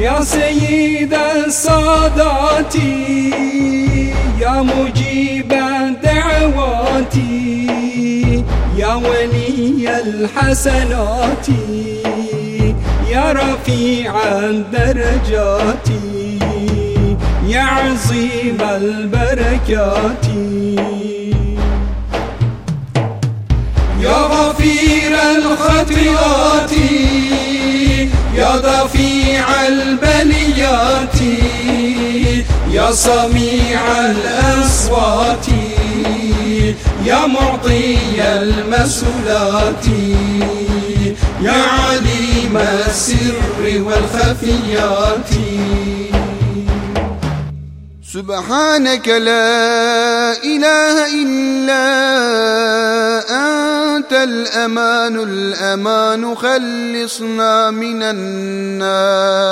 يا سيد السادات يا مجيب الدعوات يا ولي الحسنات يا رفيع الدرجات يا عظيم البركات يا غفير الخطيئات يا دفيع البليات يا سميع الأصوات يا معطي المسؤولات يا عليم السر والخفيات. سبحانك لا إله إلا أنت الأمان الأمان خلصنا من النار.